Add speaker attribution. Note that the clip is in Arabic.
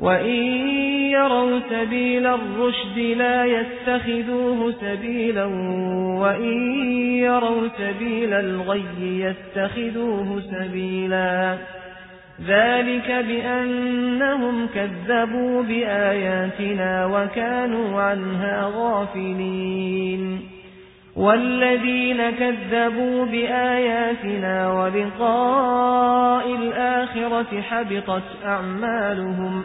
Speaker 1: وإن يروا سبيل الرشد لا يتخذوه سبيلا وإن يروا سبيل الغي يتخذوه سبيلا ذلك بأنهم كذبوا بآياتنا وكانوا عنها غافلين والذين كذبوا بآياتنا ولقاء الآخرة حبطت أعمالهم